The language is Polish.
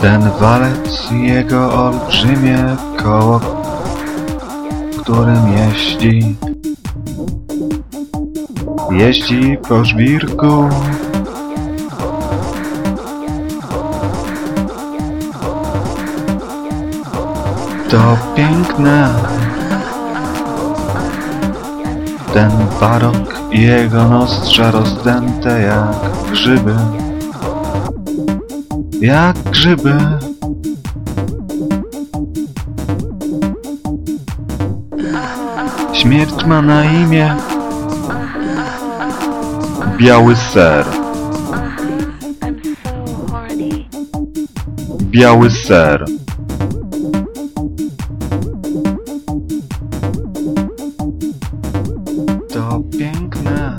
Ten walec i jego olbrzymie koło, którym jeździ. Jeździ po żwirku. To piękne. Ten barok i jego nozdrza rozdęte jak grzyby. Jak grzyby. Śmierć ma na imię Biały ser. Biały ser. To piękne.